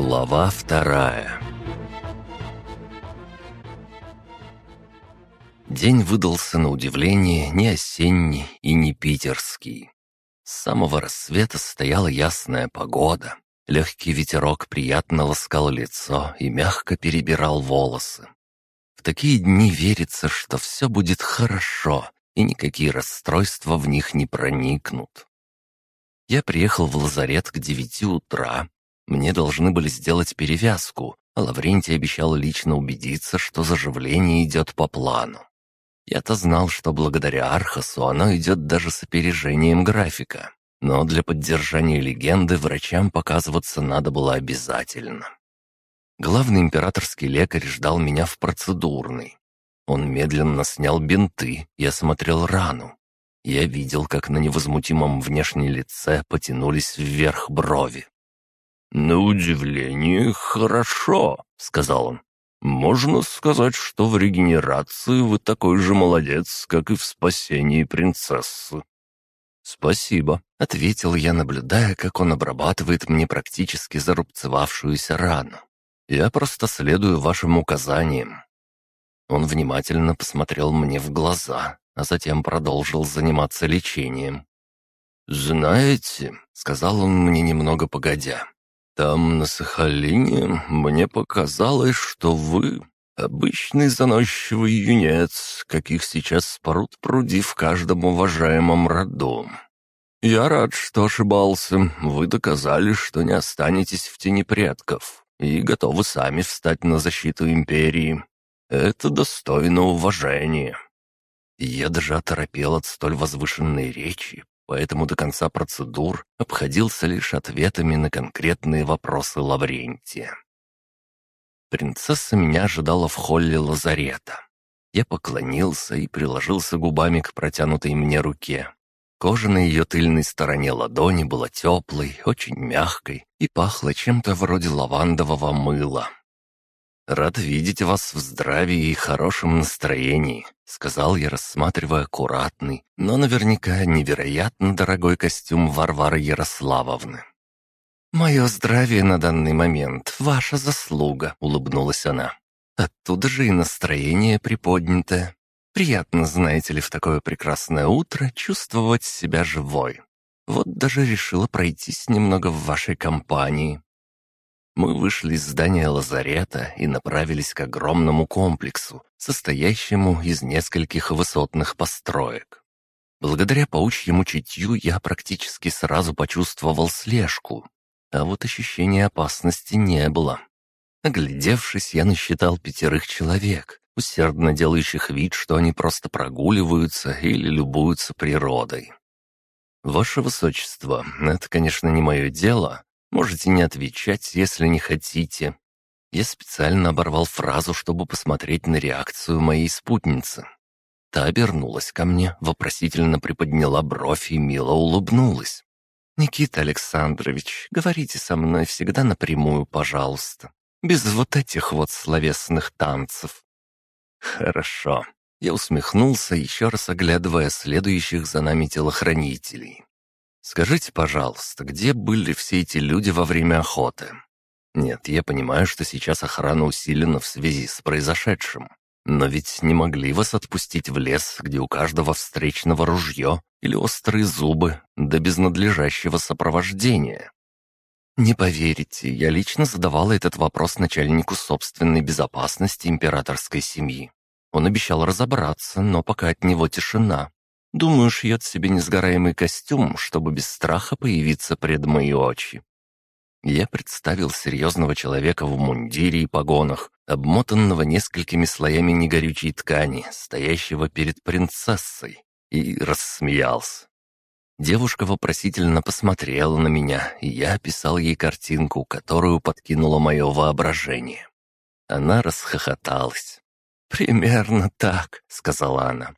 Глава вторая День выдался на удивление не осенний и не питерский. С самого рассвета стояла ясная погода. Легкий ветерок приятно ласкал лицо и мягко перебирал волосы. В такие дни верится, что все будет хорошо, и никакие расстройства в них не проникнут. Я приехал в лазарет к девяти утра. Мне должны были сделать перевязку, а Лаврентий обещал лично убедиться, что заживление идет по плану. Я-то знал, что благодаря Архасу оно идет даже с опережением графика. Но для поддержания легенды врачам показываться надо было обязательно. Главный императорский лекарь ждал меня в процедурной. Он медленно снял бинты и осмотрел рану. Я видел, как на невозмутимом внешнем лице потянулись вверх брови. «На удивление, хорошо», — сказал он. «Можно сказать, что в регенерации вы такой же молодец, как и в спасении принцессы». «Спасибо», — ответил я, наблюдая, как он обрабатывает мне практически зарубцевавшуюся рану. «Я просто следую вашим указаниям». Он внимательно посмотрел мне в глаза, а затем продолжил заниматься лечением. «Знаете», — сказал он мне немного погодя, — «там на Сахалине мне показалось, что вы обычный заносчивый юнец, каких сейчас пруд пруди в каждом уважаемом роду. Я рад, что ошибался. Вы доказали, что не останетесь в тени предков и готовы сами встать на защиту империи. Это достойно уважения». Я даже оторопел от столь возвышенной речи, поэтому до конца процедур обходился лишь ответами на конкретные вопросы Лаврентия. Принцесса меня ожидала в холле лазарета. Я поклонился и приложился губами к протянутой мне руке. Кожа на ее тыльной стороне ладони была теплой, очень мягкой и пахла чем-то вроде лавандового мыла. «Рад видеть вас в здравии и хорошем настроении», — сказал я, рассматривая аккуратный, но наверняка невероятно дорогой костюм Варвары Ярославовны. «Мое здравие на данный момент — ваша заслуга», — улыбнулась она. «Оттуда же и настроение приподнятое. Приятно, знаете ли, в такое прекрасное утро чувствовать себя живой. Вот даже решила пройтись немного в вашей компании. Мы вышли из здания лазарета и направились к огромному комплексу, состоящему из нескольких высотных построек. Благодаря паучьему чутью я практически сразу почувствовал слежку, а вот ощущения опасности не было. Оглядевшись, я насчитал пятерых человек, усердно делающих вид, что они просто прогуливаются или любуются природой. «Ваше Высочество, это, конечно, не мое дело, Можете не отвечать, если не хотите». Я специально оборвал фразу, чтобы посмотреть на реакцию моей спутницы. Та обернулась ко мне, вопросительно приподняла бровь и мило улыбнулась. «Никита Александрович, говорите со мной всегда напрямую, пожалуйста, без вот этих вот словесных танцев». «Хорошо». Я усмехнулся, еще раз оглядывая следующих за нами телохранителей. Скажите, пожалуйста, где были все эти люди во время охоты? Нет, я понимаю, что сейчас охрана усилена в связи с произошедшим. Но ведь не могли вас отпустить в лес, где у каждого встречного ружье или острые зубы, да без надлежащего сопровождения. Не поверите, я лично задавала этот вопрос начальнику собственной безопасности императорской семьи. Он обещал разобраться, но пока от него тишина. Думаю, шьет себе несгораемый костюм, чтобы без страха появиться пред мои очи. Я представил серьезного человека в мундире и погонах, обмотанного несколькими слоями негорючей ткани, стоящего перед принцессой, и рассмеялся. Девушка вопросительно посмотрела на меня, и я описал ей картинку, которую подкинуло мое воображение. Она расхохоталась. «Примерно так», — сказала она.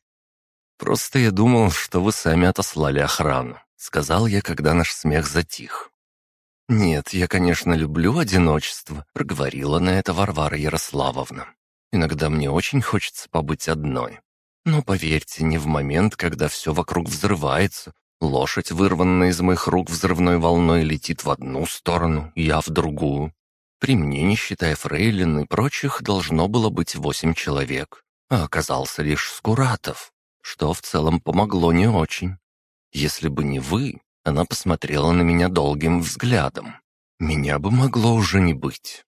«Просто я думал, что вы сами отослали охрану», — сказал я, когда наш смех затих. «Нет, я, конечно, люблю одиночество», — проговорила на это Варвара Ярославовна. «Иногда мне очень хочется побыть одной. Но поверьте, не в момент, когда все вокруг взрывается, лошадь, вырванная из моих рук взрывной волной, летит в одну сторону, я в другую. При мне, не считая фрейлин и прочих, должно было быть восемь человек, а оказался лишь Скуратов, что в целом помогло не очень. Если бы не вы, она посмотрела на меня долгим взглядом. Меня бы могло уже не быть.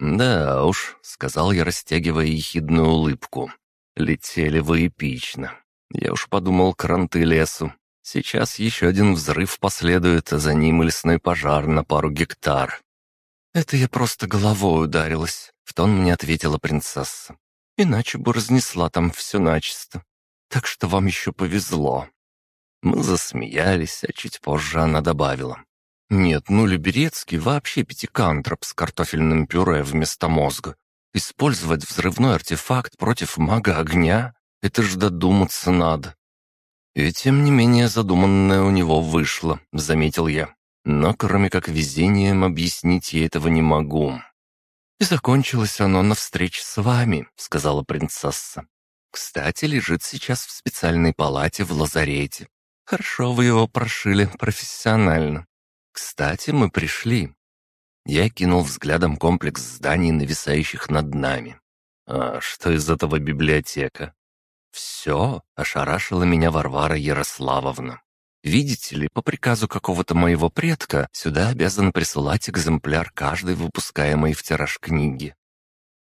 «Да уж», — сказал я, растягивая ехидную улыбку. «Летели вы эпично. Я уж подумал, кранты лесу. Сейчас еще один взрыв последует, а за ним лесной пожар на пару гектар». «Это я просто головой ударилась», — в тон мне ответила принцесса. «Иначе бы разнесла там все начисто. Так что вам еще повезло». Мы засмеялись, а чуть позже она добавила. «Нет, ну Люберецкий вообще пятикантроп с картофельным пюре вместо мозга. Использовать взрывной артефакт против мага огня — это ж додуматься надо». «И тем не менее задуманное у него вышло», — заметил я. «Но кроме как везением объяснить я этого не могу». «И закончилось оно на встрече с вами», — сказала принцесса. «Кстати, лежит сейчас в специальной палате в лазарете. Хорошо вы его прошили профессионально. Кстати, мы пришли. Я кинул взглядом комплекс зданий, нависающих над нами. А что из этого библиотека? Все, ошарашила меня Варвара Ярославовна. Видите ли, по приказу какого-то моего предка сюда обязан присылать экземпляр каждой выпускаемой в тираж книги.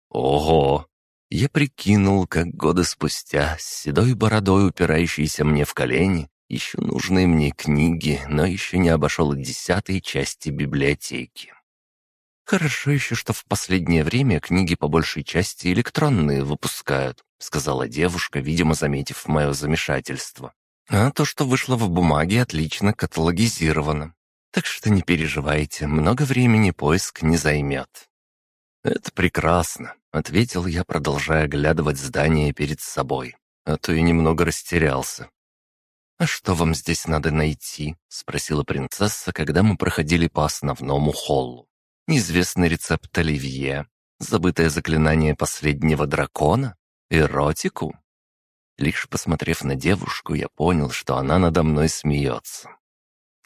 Ого! Я прикинул, как годы спустя, с седой бородой, упирающейся мне в колени, еще нужные мне книги, но еще не обошел и десятой части библиотеки. «Хорошо еще, что в последнее время книги по большей части электронные выпускают», сказала девушка, видимо, заметив мое замешательство. «А то, что вышло в бумаге, отлично каталогизировано. Так что не переживайте, много времени поиск не займет». «Это прекрасно», — ответил я, продолжая оглядывать здание перед собой. А то я немного растерялся. «А что вам здесь надо найти?» — спросила принцесса, когда мы проходили по основному холлу. «Неизвестный рецепт оливье, забытое заклинание последнего дракона, эротику?» Лишь посмотрев на девушку, я понял, что она надо мной смеется.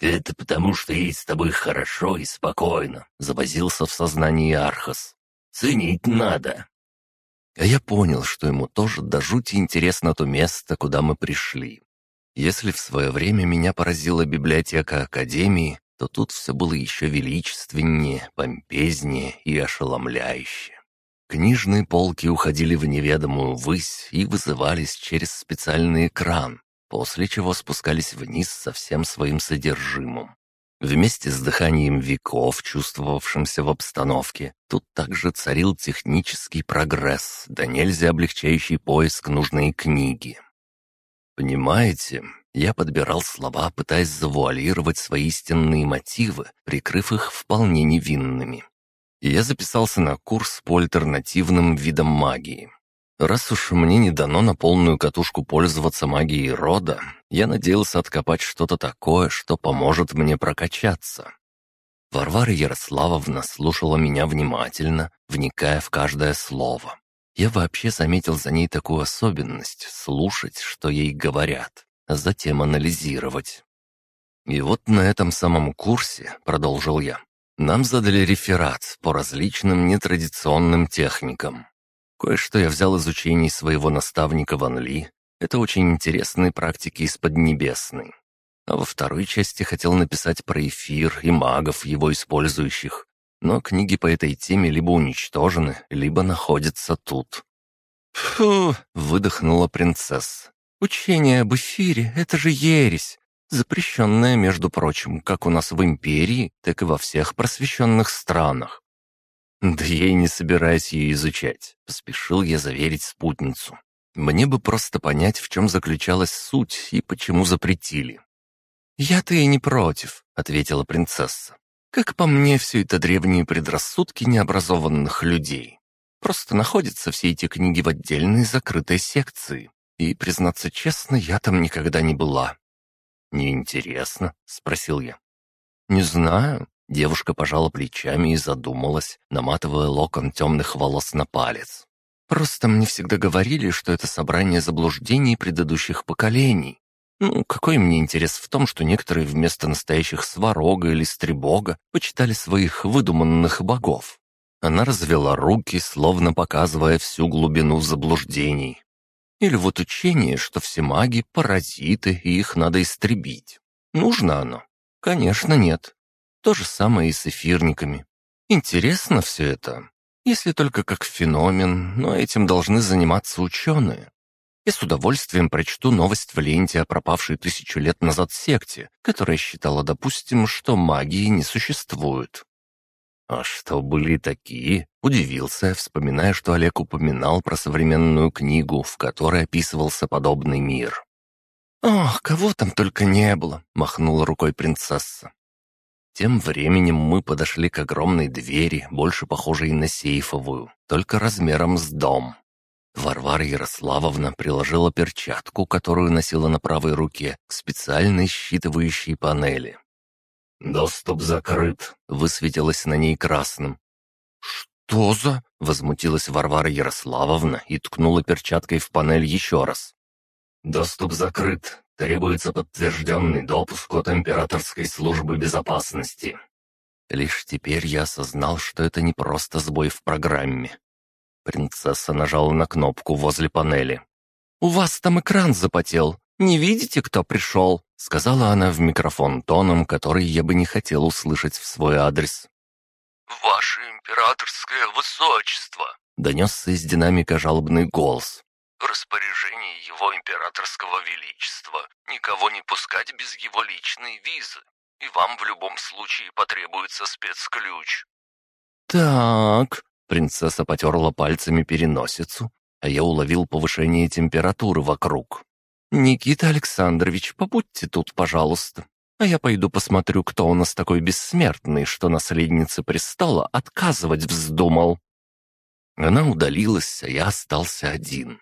«Это потому, что ей с тобой хорошо и спокойно», — завозился в сознании Архас. «Ценить надо». А я понял, что ему тоже до жути интересно то место, куда мы пришли. Если в свое время меня поразила библиотека Академии, то тут все было еще величественнее, помпезнее и ошеломляюще. Книжные полки уходили в неведомую высь и вызывались через специальный экран, после чего спускались вниз со всем своим содержимым. Вместе с дыханием веков, чувствовавшимся в обстановке, тут также царил технический прогресс, да нельзя облегчающий поиск нужной книги. Понимаете, я подбирал слова, пытаясь завуалировать свои истинные мотивы, прикрыв их вполне невинными. Я записался на курс по альтернативным видам магии. Раз уж мне не дано на полную катушку пользоваться магией рода, я надеялся откопать что-то такое, что поможет мне прокачаться. Варвара Ярославовна слушала меня внимательно, вникая в каждое слово. Я вообще заметил за ней такую особенность — слушать, что ей говорят, а затем анализировать. И вот на этом самом курсе, продолжил я, нам задали реферат по различным нетрадиционным техникам. Кое-что я взял из учений своего наставника Ван Ли. Это очень интересные практики из Поднебесной. А во второй части хотел написать про эфир и магов, его использующих, но книги по этой теме либо уничтожены, либо находятся тут. «Фу!» — выдохнула принцесса. «Учение об эфире — это же ересь, запрещенная, между прочим, как у нас в империи, так и во всех просвещенных странах». «Да я и не собираюсь ее изучать», — поспешил я заверить спутницу. «Мне бы просто понять, в чем заключалась суть и почему запретили». «Я-то и не против», — ответила принцесса. Как по мне, все это древние предрассудки необразованных людей. Просто находятся все эти книги в отдельной закрытой секции. И, признаться честно, я там никогда не была. «Неинтересно?» — спросил я. «Не знаю». Девушка пожала плечами и задумалась, наматывая локон темных волос на палец. «Просто мне всегда говорили, что это собрание заблуждений предыдущих поколений. Ну, какой мне интерес в том, что некоторые вместо настоящих сварога или стребога почитали своих выдуманных богов? Она развела руки, словно показывая всю глубину заблуждений. Или вот учение, что все маги — паразиты, и их надо истребить. Нужно оно? Конечно, нет. То же самое и с эфирниками. Интересно все это, если только как феномен, но этим должны заниматься ученые. Я с удовольствием прочту новость в ленте о пропавшей тысячу лет назад секте, которая считала, допустим, что магии не существует. «А что, были такие?» — удивился, вспоминая, что Олег упоминал про современную книгу, в которой описывался подобный мир. «Ох, кого там только не было!» — махнула рукой принцесса. Тем временем мы подошли к огромной двери, больше похожей на сейфовую, только размером с дом. Варвара Ярославовна приложила перчатку, которую носила на правой руке, к специальной считывающей панели. «Доступ закрыт», — высветилось на ней красным. «Что за...» — возмутилась Варвара Ярославовна и ткнула перчаткой в панель еще раз. «Доступ закрыт. Требуется подтвержденный допуск от Императорской службы безопасности». Лишь теперь я осознал, что это не просто сбой в программе. Принцесса нажала на кнопку возле панели. «У вас там экран запотел. Не видите, кто пришел?» Сказала она в микрофон тоном, который я бы не хотел услышать в свой адрес. «Ваше императорское высочество!» Донесся из динамика жалобный голос. «Распоряжение его императорского величества никого не пускать без его личной визы, и вам в любом случае потребуется спецключ». «Так...» — принцесса потерла пальцами переносицу, а я уловил повышение температуры вокруг. «Никита Александрович, побудьте тут, пожалуйста, а я пойду посмотрю, кто у нас такой бессмертный, что наследница престола отказывать вздумал». Она удалилась, а я остался один.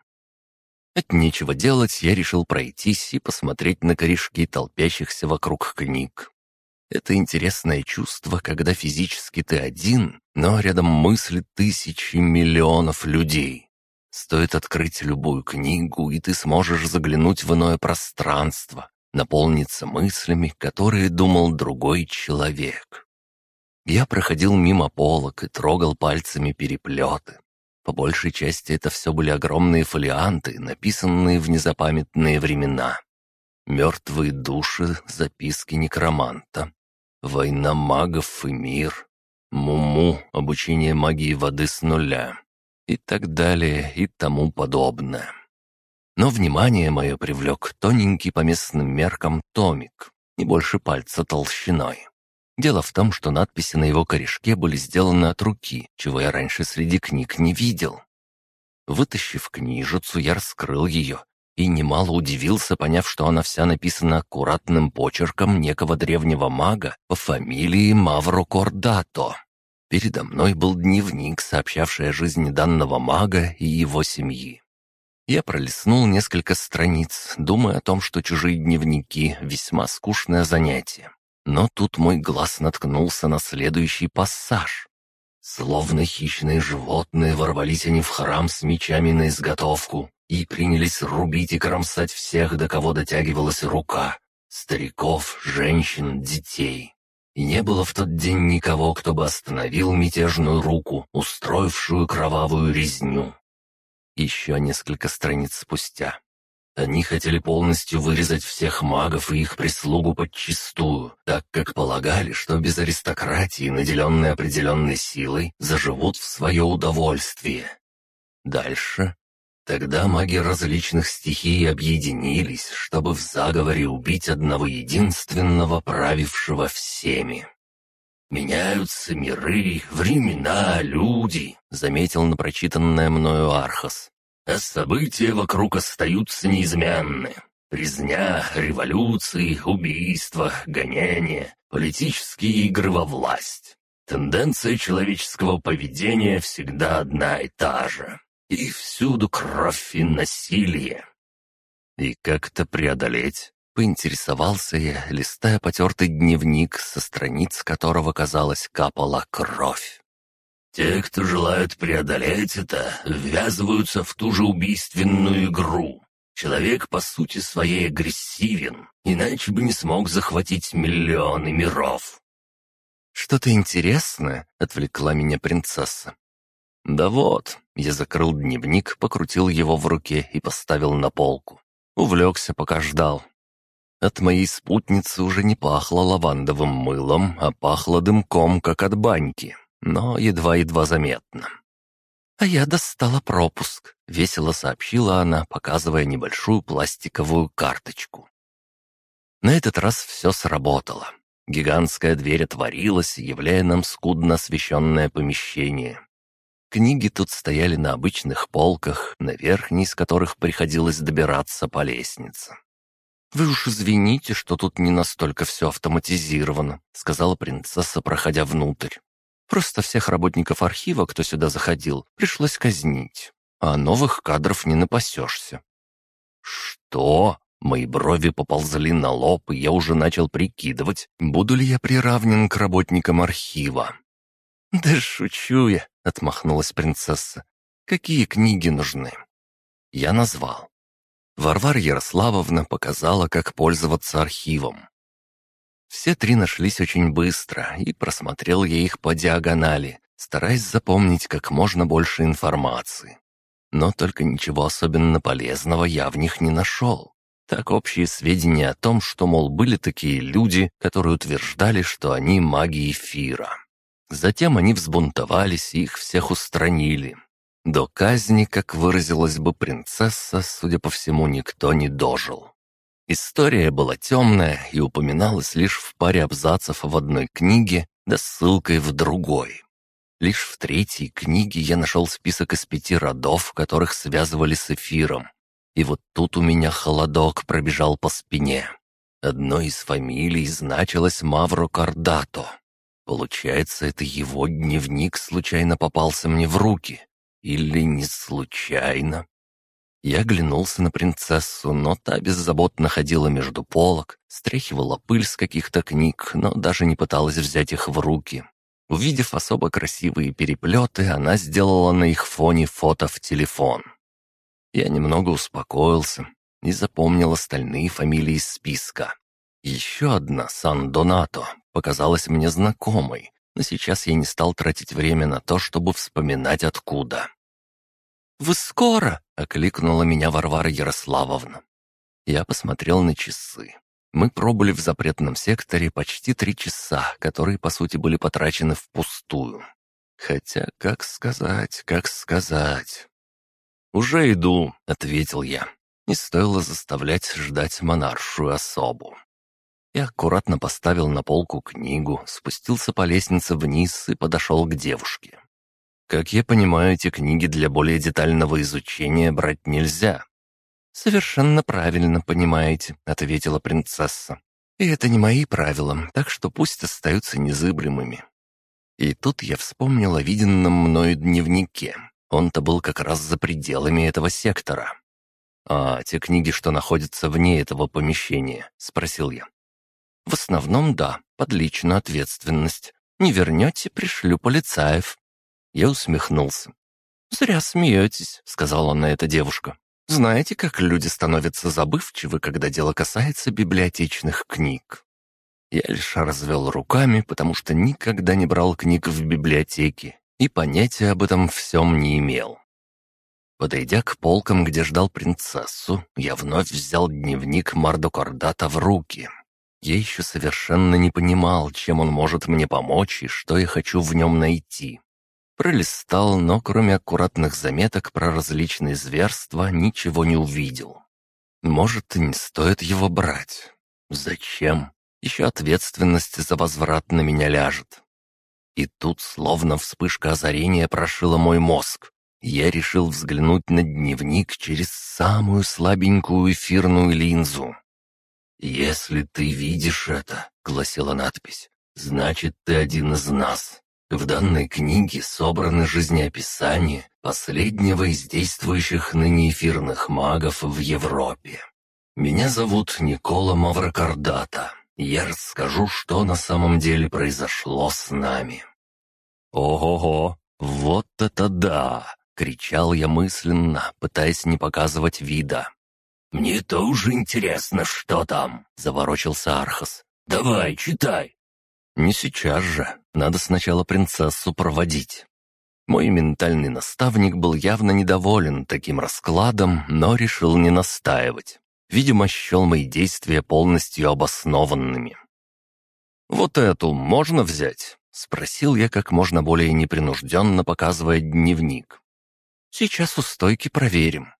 От нечего делать я решил пройтись и посмотреть на корешки толпящихся вокруг книг. Это интересное чувство, когда физически ты один, но рядом мысли тысячи миллионов людей. Стоит открыть любую книгу, и ты сможешь заглянуть в иное пространство, наполниться мыслями, которые думал другой человек. Я проходил мимо полок и трогал пальцами переплеты. По большей части это все были огромные фолианты, написанные в незапамятные времена. Мертвые души, записки некроманта, война магов и мир, Муму, обучение магии воды с нуля, и так далее и тому подобное. Но внимание мое привлек тоненький по местным меркам томик, не больше пальца толщиной. Дело в том, что надписи на его корешке были сделаны от руки, чего я раньше среди книг не видел. Вытащив книжицу, я раскрыл ее и немало удивился, поняв, что она вся написана аккуратным почерком некого древнего мага по фамилии Мавро Кордато. Передо мной был дневник, сообщавший о жизни данного мага и его семьи. Я пролистнул несколько страниц, думая о том, что чужие дневники — весьма скучное занятие. Но тут мой глаз наткнулся на следующий пассаж. Словно хищные животные ворвались они в храм с мечами на изготовку и принялись рубить и кромсать всех, до кого дотягивалась рука. Стариков, женщин, детей. И не было в тот день никого, кто бы остановил мятежную руку, устроившую кровавую резню. Еще несколько страниц спустя. Они хотели полностью вырезать всех магов и их прислугу подчистую, так как полагали, что без аристократии, наделенной определенной силой, заживут в свое удовольствие. Дальше Тогда маги различных стихий объединились, чтобы в заговоре убить одного единственного, правившего всеми. «Меняются миры, времена, люди», — заметил на прочитанное мною Архас. «А события вокруг остаются неизменны. Резня, революции, убийства, гонения, политические игры во власть. Тенденция человеческого поведения всегда одна и та же. И всюду кровь и насилие. И как это преодолеть? Поинтересовался я, листая потертый дневник, со страниц которого, казалось, капала кровь. Те, кто желают преодолеть это, ввязываются в ту же убийственную игру. Человек по сути своей агрессивен, иначе бы не смог захватить миллионы миров. «Что-то интересное?» — отвлекла меня принцесса. «Да вот», — я закрыл дневник, покрутил его в руке и поставил на полку. Увлекся, пока ждал. От моей спутницы уже не пахло лавандовым мылом, а пахло дымком, как от баньки, но едва-едва заметно. «А я достала пропуск», — весело сообщила она, показывая небольшую пластиковую карточку. На этот раз все сработало. Гигантская дверь отворилась, являя нам скудно освещенное помещение. Книги тут стояли на обычных полках, на верхней из которых приходилось добираться по лестнице. «Вы уж извините, что тут не настолько все автоматизировано», — сказала принцесса, проходя внутрь. «Просто всех работников архива, кто сюда заходил, пришлось казнить, а новых кадров не напасешься». «Что?» Мои брови поползли на лоб, и я уже начал прикидывать, буду ли я приравнен к работникам архива. «Да шучу я», — отмахнулась принцесса. «Какие книги нужны?» Я назвал. Варвара Ярославовна показала, как пользоваться архивом. Все три нашлись очень быстро, и просмотрел я их по диагонали, стараясь запомнить как можно больше информации. Но только ничего особенно полезного я в них не нашел. Так общие сведения о том, что, мол, были такие люди, которые утверждали, что они маги эфира. Затем они взбунтовались и их всех устранили. До казни, как выразилась бы принцесса, судя по всему, никто не дожил. История была темная и упоминалась лишь в паре абзацев в одной книге, да ссылкой в другой. Лишь в третьей книге я нашел список из пяти родов, которых связывали с эфиром. И вот тут у меня холодок пробежал по спине. Одной из фамилий значилось Мавро Кардато. Получается, это его дневник случайно попался мне в руки. Или не случайно? Я оглянулся на принцессу, но та беззаботно ходила между полок, стряхивала пыль с каких-то книг, но даже не пыталась взять их в руки. Увидев особо красивые переплеты, она сделала на их фоне фото в телефон. Я немного успокоился и запомнил остальные фамилии из списка. Еще одна, Сан-Донато, показалась мне знакомой, но сейчас я не стал тратить время на то, чтобы вспоминать откуда. «Вы скоро?» — окликнула меня Варвара Ярославовна. Я посмотрел на часы. Мы пробыли в запретном секторе почти три часа, которые, по сути, были потрачены впустую. Хотя, как сказать, как сказать... «Уже иду», — ответил я. Не стоило заставлять ждать монаршую особу. Я аккуратно поставил на полку книгу, спустился по лестнице вниз и подошел к девушке. Как я понимаю, эти книги для более детального изучения брать нельзя. «Совершенно правильно понимаете», — ответила принцесса. «И это не мои правила, так что пусть остаются незыблемыми». И тут я вспомнил о виденном мною дневнике. Он-то был как раз за пределами этого сектора. «А те книги, что находятся вне этого помещения?» — спросил я. «В основном, да, под личную ответственность. Не вернете, пришлю полицаев». Я усмехнулся. «Зря смеетесь», — сказала на это девушка. «Знаете, как люди становятся забывчивы, когда дело касается библиотечных книг?» Я лишь развел руками, потому что никогда не брал книг в библиотеке и понятия об этом всем не имел. Подойдя к полкам, где ждал принцессу, я вновь взял дневник Мардокордата в руки. Я еще совершенно не понимал, чем он может мне помочь и что я хочу в нем найти. Пролистал, но кроме аккуратных заметок про различные зверства ничего не увидел. Может, не стоит его брать. Зачем? Еще ответственность за возврат на меня ляжет. И тут словно вспышка озарения прошила мой мозг. Я решил взглянуть на дневник через самую слабенькую эфирную линзу. «Если ты видишь это», — гласила надпись, — «значит, ты один из нас. В данной книге собраны жизнеописания последнего из действующих ныне эфирных магов в Европе. Меня зовут Никола Маврокардата. Я расскажу, что на самом деле произошло с нами». «Ого-го! Вот это да!» — кричал я мысленно, пытаясь не показывать вида. «Мне тоже интересно, что там», — заворочился Архас. «Давай, читай». «Не сейчас же. Надо сначала принцессу проводить. Мой ментальный наставник был явно недоволен таким раскладом, но решил не настаивать. Видимо, счел мои действия полностью обоснованными. «Вот эту можно взять?» — спросил я как можно более непринужденно, показывая дневник. «Сейчас у стойки проверим».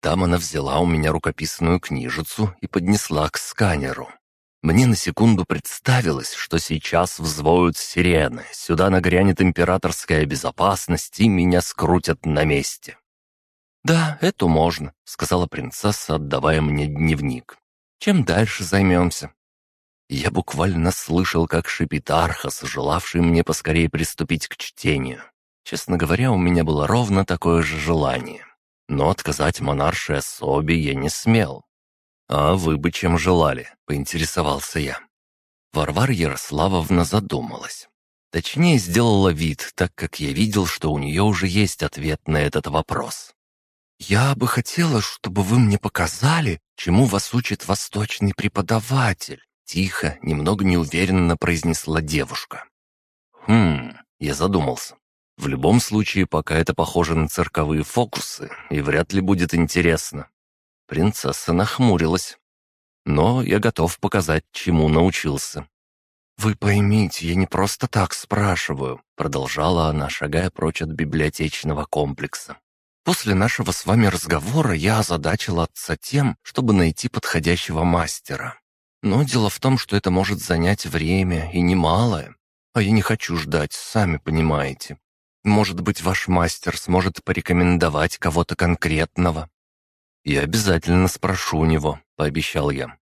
Там она взяла у меня рукописную книжицу и поднесла к сканеру. Мне на секунду представилось, что сейчас взвоют сирены, сюда нагрянет императорская безопасность и меня скрутят на месте. «Да, это можно», — сказала принцесса, отдавая мне дневник. «Чем дальше займемся?» Я буквально слышал, как шипит Архас, желавший мне поскорее приступить к чтению. Честно говоря, у меня было ровно такое же желание. Но отказать монаршей особе я не смел. «А вы бы чем желали?» — поинтересовался я. Варвара Ярославовна задумалась. Точнее, сделала вид, так как я видел, что у нее уже есть ответ на этот вопрос. «Я бы хотела, чтобы вы мне показали, чему вас учит восточный преподаватель», тихо, немного неуверенно произнесла девушка. «Хм...» — я задумался. «В любом случае, пока это похоже на цирковые фокусы, и вряд ли будет интересно. Принцесса нахмурилась. Но я готов показать, чему научился. «Вы поймите, я не просто так спрашиваю», — продолжала она, шагая прочь от библиотечного комплекса. «После нашего с вами разговора я озадачил отца тем, чтобы найти подходящего мастера. Но дело в том, что это может занять время и немалое. А я не хочу ждать, сами понимаете. Может быть, ваш мастер сможет порекомендовать кого-то конкретного. «Я обязательно спрошу у него», — пообещал я.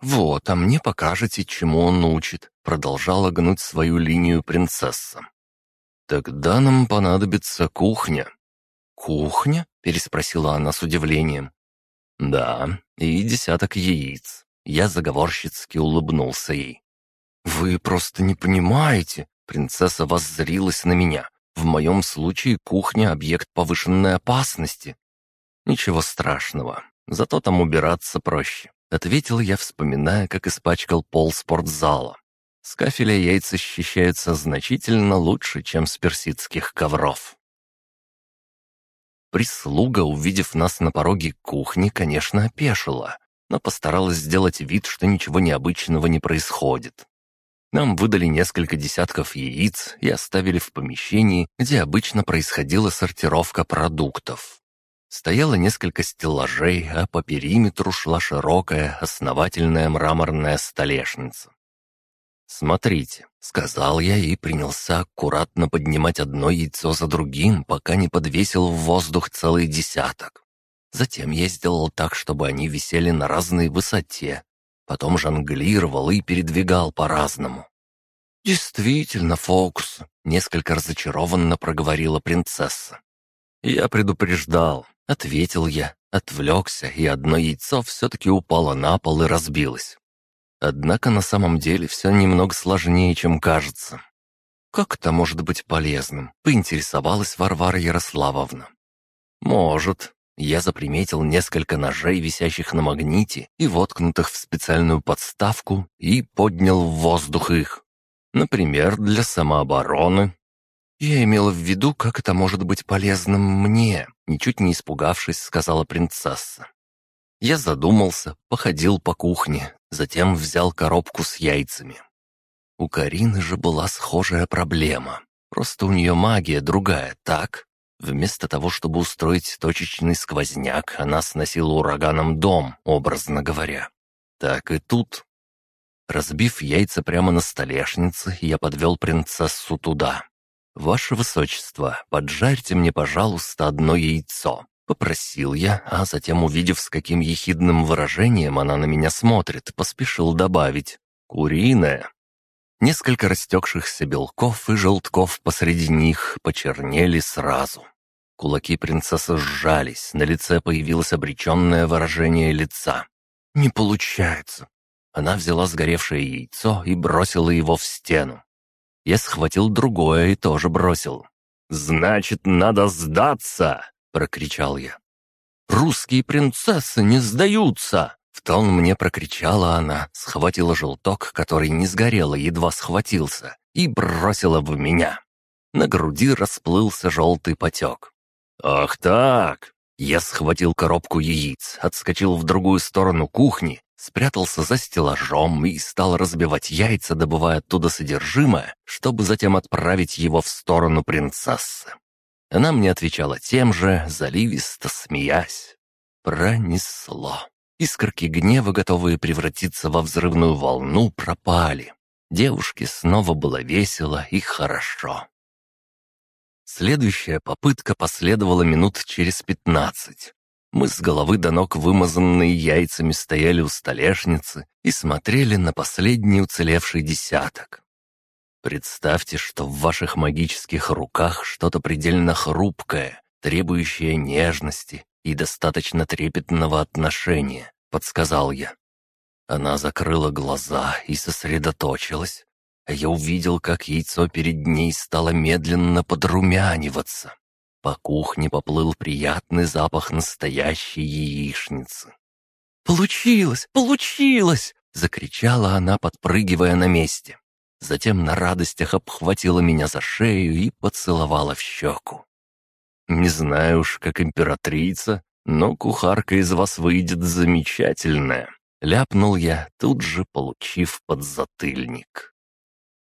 «Вот, а мне покажете, чему он учит», — продолжала гнуть свою линию принцесса. «Тогда нам понадобится кухня». «Кухня?» — переспросила она с удивлением. «Да, и десяток яиц». Я заговорщицки улыбнулся ей. «Вы просто не понимаете», — принцесса воззрилась на меня. «В моем случае кухня — объект повышенной опасности. «Ничего страшного, зато там убираться проще», — ответил я, вспоминая, как испачкал пол спортзала. С кафеля яйца счищаются значительно лучше, чем с персидских ковров. Прислуга, увидев нас на пороге кухни, конечно, опешила, но постаралась сделать вид, что ничего необычного не происходит. Нам выдали несколько десятков яиц и оставили в помещении, где обычно происходила сортировка продуктов. Стояло несколько стеллажей, а по периметру шла широкая, основательная мраморная столешница. «Смотрите», — сказал я и принялся аккуратно поднимать одно яйцо за другим, пока не подвесил в воздух целый десяток. Затем я сделал так, чтобы они висели на разной высоте. Потом жонглировал и передвигал по-разному. «Действительно, фокус», — несколько разочарованно проговорила принцесса. Я предупреждал. Ответил я, отвлекся, и одно яйцо все-таки упало на пол и разбилось. Однако на самом деле все немного сложнее, чем кажется. «Как это может быть полезным?» — поинтересовалась Варвара Ярославовна. «Может». Я заприметил несколько ножей, висящих на магните и воткнутых в специальную подставку, и поднял в воздух их. Например, для самообороны «Я имела в виду, как это может быть полезным мне», ничуть не испугавшись, сказала принцесса. Я задумался, походил по кухне, затем взял коробку с яйцами. У Карины же была схожая проблема. Просто у нее магия другая, так? Вместо того, чтобы устроить точечный сквозняк, она сносила ураганом дом, образно говоря. Так и тут. Разбив яйца прямо на столешнице, я подвел принцессу туда. «Ваше Высочество, поджарьте мне, пожалуйста, одно яйцо», — попросил я, а затем, увидев, с каким ехидным выражением она на меня смотрит, поспешил добавить «куриное». Несколько растекшихся белков и желтков посреди них почернели сразу. Кулаки принцессы сжались, на лице появилось обреченное выражение лица. «Не получается». Она взяла сгоревшее яйцо и бросила его в стену. Я схватил другое и тоже бросил. «Значит, надо сдаться!» — прокричал я. «Русские принцессы не сдаются!» — В тон мне прокричала она, схватила желток, который не сгорел, едва схватился, и бросила в меня. На груди расплылся желтый потек. «Ах так!» Я схватил коробку яиц, отскочил в другую сторону кухни, спрятался за стеллажом и стал разбивать яйца, добывая оттуда содержимое, чтобы затем отправить его в сторону принцессы. Она мне отвечала тем же, заливисто смеясь. Пронесло. Искорки гнева, готовые превратиться во взрывную волну, пропали. Девушке снова было весело и хорошо. Следующая попытка последовала минут через пятнадцать. Мы с головы до ног, вымазанные яйцами, стояли у столешницы и смотрели на последний уцелевший десяток. Представьте, что в ваших магических руках что-то предельно хрупкое, требующее нежности, и достаточно трепетного отношения», — подсказал я. Она закрыла глаза и сосредоточилась, а я увидел, как яйцо перед ней стало медленно подрумяниваться. По кухне поплыл приятный запах настоящей яичницы. «Получилось! Получилось!» — закричала она, подпрыгивая на месте. Затем на радостях обхватила меня за шею и поцеловала в щеку. Не знаю уж, как императрица, но кухарка из вас выйдет замечательная. Ляпнул я, тут же получив подзатыльник.